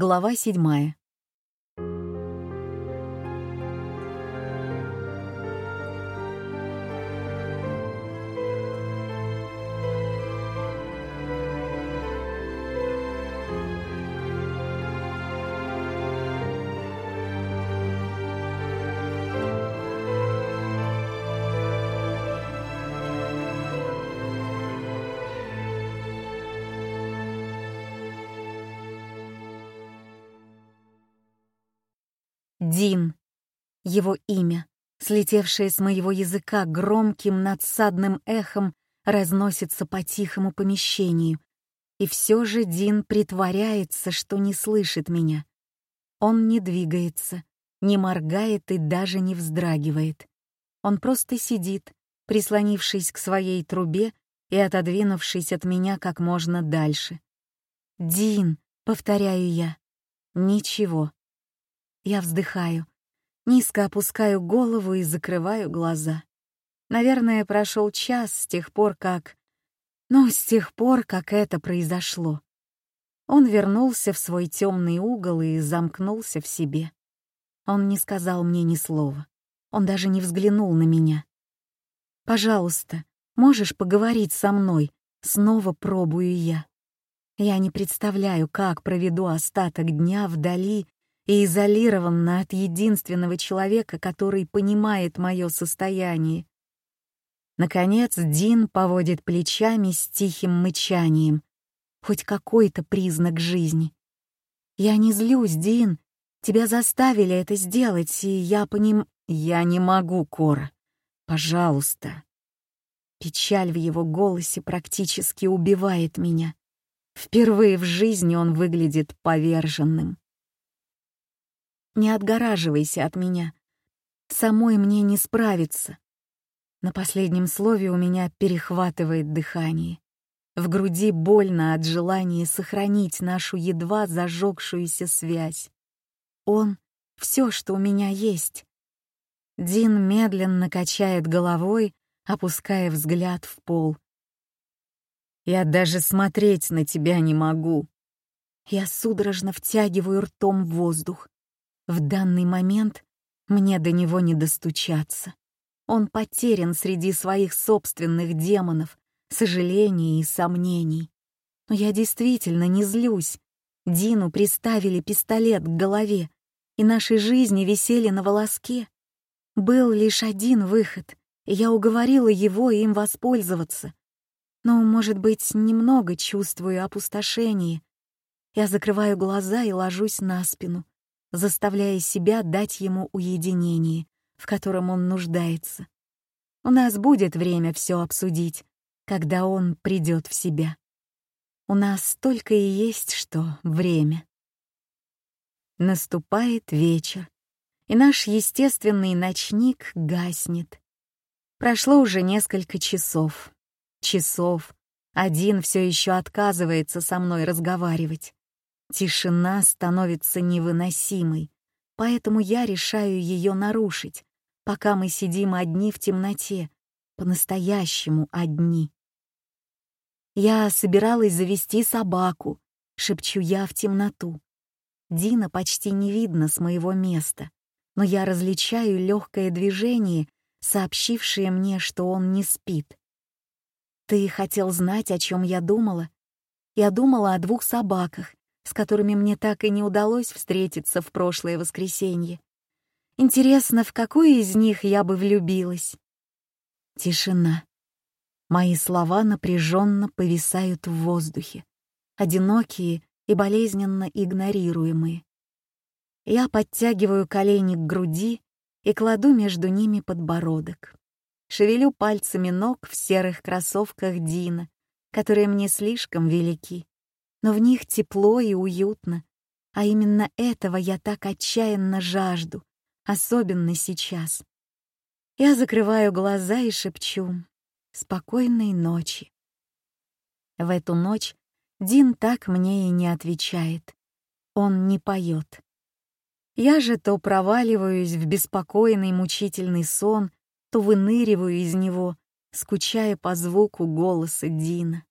Глава седьмая. Дин. Его имя, слетевшее с моего языка громким надсадным эхом, разносится по тихому помещению. И все же Дин притворяется, что не слышит меня. Он не двигается, не моргает и даже не вздрагивает. Он просто сидит, прислонившись к своей трубе и отодвинувшись от меня как можно дальше. «Дин», — повторяю я. Ничего. Я вздыхаю, низко опускаю голову и закрываю глаза. Наверное, прошел час с тех пор, как... Ну, с тех пор, как это произошло. Он вернулся в свой темный угол и замкнулся в себе. Он не сказал мне ни слова. Он даже не взглянул на меня. «Пожалуйста, можешь поговорить со мной?» Снова пробую я. Я не представляю, как проведу остаток дня вдали и изолированна от единственного человека, который понимает мое состояние. Наконец Дин поводит плечами с тихим мычанием. Хоть какой-то признак жизни. «Я не злюсь, Дин. Тебя заставили это сделать, и я по ним...» «Я не могу, Кора. Пожалуйста». Печаль в его голосе практически убивает меня. Впервые в жизни он выглядит поверженным. Не отгораживайся от меня. Самой мне не справиться. На последнем слове у меня перехватывает дыхание. В груди больно от желания сохранить нашу едва зажегшуюся связь. Он — все, что у меня есть. Дин медленно качает головой, опуская взгляд в пол. «Я даже смотреть на тебя не могу». Я судорожно втягиваю ртом воздух. В данный момент мне до него не достучаться. Он потерян среди своих собственных демонов, сожалений и сомнений. Но я действительно не злюсь. Дину приставили пистолет к голове, и наши жизни висели на волоске. Был лишь один выход, и я уговорила его им воспользоваться. Но, может быть, немного чувствую опустошение. Я закрываю глаза и ложусь на спину, заставляя себя дать ему уединение, в котором он нуждается. У нас будет время все обсудить, когда он придет в себя. У нас только и есть что время. Наступает вечер, и наш естественный ночник гаснет. Прошло уже несколько часов. Часов. Один все еще отказывается со мной разговаривать. Тишина становится невыносимой, поэтому я решаю ее нарушить, пока мы сидим одни в темноте, по-настоящему одни. «Я собиралась завести собаку», — шепчу я в темноту. Дина почти не видно с моего места, но я различаю легкое движение, сообщившее мне, что он не спит. «Ты хотел знать, о чем я думала?» Я думала о двух собаках, с которыми мне так и не удалось встретиться в прошлое воскресенье. Интересно, в какую из них я бы влюбилась? Тишина. Мои слова напряженно повисают в воздухе, одинокие и болезненно игнорируемые. Я подтягиваю колени к груди и кладу между ними подбородок. Шевелю пальцами ног в серых кроссовках Дина, которые мне слишком велики но в них тепло и уютно, а именно этого я так отчаянно жажду, особенно сейчас. Я закрываю глаза и шепчу «Спокойной ночи». В эту ночь Дин так мне и не отвечает. Он не поет. Я же то проваливаюсь в беспокойный мучительный сон, то выныриваю из него, скучая по звуку голоса Дина.